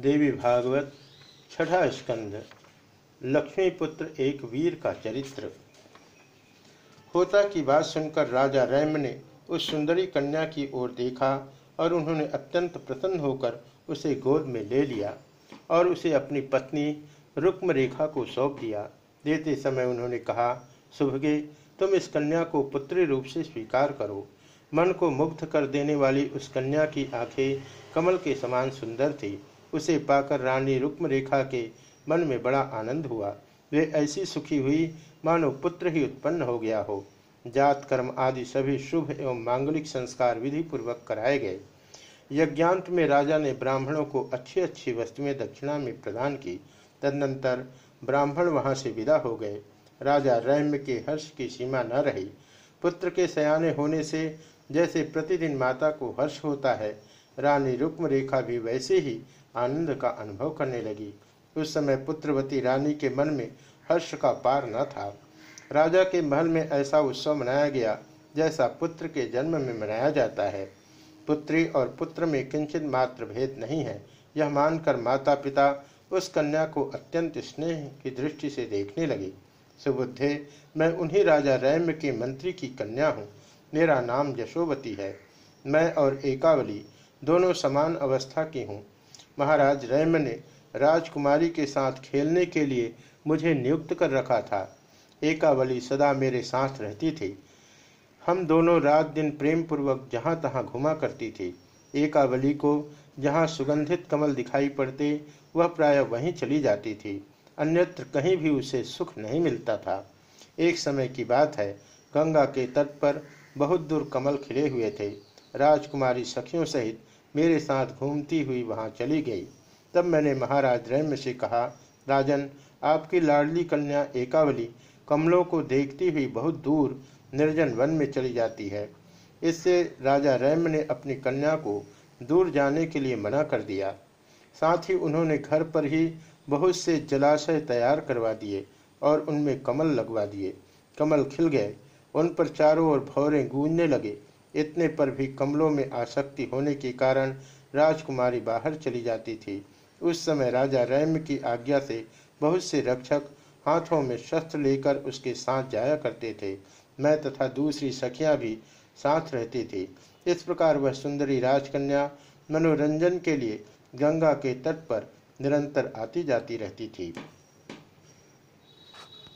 देवी भागवत, छठा स्कंद लक्ष्मीपुत्र एक वीर का चरित्र। होता की बात सुनकर राजा रैम ने उस सुंदरी कन्या की ओर देखा और उन्होंने अत्यंत प्रसन्न होकर उसे गोद में ले लिया और उसे अपनी पत्नी रुक्म रेखा को सौंप दिया। देते समय उन्होंने कहा, सुभगे, तुम इस कन्या को पुत्री रूप से स्वीकार करो। मन को मुग्ध कर देने वाली उस कन्या की आँखें कमल के समान सुंदर थी। उसे पाकर रानी रुक्म रेखा के मन में बड़ा आनंद हुआ। वे ऐसी सुखी हुई, मानो पुत्र ही उत्पन्न हो गया हो। जात, कर्म आदि सभी शुभ एवं मांगलिक संस्कार विधि पूर्वक कराए गए। यज्ञांत में राजा ने ब्राह्मणों को अच्छी अच्छी वस्तुएँ दक्षिणा में प्रदान की। तदनंतर ब्राह्मण वहाँ से विदा हो गए। राजा रैम के हर्ष की सीमा न रही। पुत्र के सयाने होने से जैसे प्रतिदिन माता को हर्ष होता है रानी रुक्म रेखा भी वैसे ही आनंद का अनुभव करने लगी। उस समय पुत्रवती रानी के मन में हर्ष का पार न था। राजा के महल में ऐसा उत्सव मनाया गया जैसा पुत्र के जन्म में मनाया जाता है। पुत्री और पुत्र में किंचित मात्र भेद नहीं है। यह मानकर माता पिता उस कन्या को अत्यंत स्नेह की दृष्टि से देखने लगे। सुबुद्धे, मैं उन्हीं राजा रैम के मंत्री की कन्या हूँ। मेरा नाम यशोवती है। मैं और एकावली दोनों समान अवस्था की हूँ। महाराज रैम ने राजकुमारी के साथ खेलने के लिए मुझे नियुक्त कर रखा था। एकावली सदा मेरे साथ रहती थी। हम दोनों रात दिन प्रेम पूर्वक जहाँ तहाँ घुमा करती थी। एकावली को जहाँ सुगंधित कमल दिखाई पड़ते, वह प्राय वहीं चली जाती थी। अन्यत्र कहीं भी उसे सुख नहीं मिलता था। एक समय की बात है, गंगा के तट पर बहुत दूर कमल खिले हुए थे। राजकुमारी सखियों सहित मेरे साथ घूमती हुई वहाँ चली गई। तब मैंने महाराज रैम से कहा, राजन, आपकी लाडली कन्या एकावली कमलों को देखती हुई बहुत दूर निर्जन वन में चली जाती है। इससे राजा रैम ने अपनी कन्या को दूर जाने के लिए मना कर दिया। साथ ही उन्होंने घर पर ही बहुत से जलाशय तैयार करवा दिए और उनमें कमल लगवा दिए। कमल खिल गए, उन पर चारों ओर भौरे गूंजने लगे। इतने पर भी कमलों में आसक्ति होने के कारण राजकुमारी बाहर चली जाती थी। उस समय राजा रैम की आज्ञा से बहुत से रक्षक हाथों में शस्त्र लेकर उसके साथ जाया करते थे। मैं तथा दूसरी सखियाँ भी साथ रहती थी। इस प्रकार वह सुंदरी राजकन्या मनोरंजन के लिए गंगा के तट पर निरंतर आती जाती रहती थी।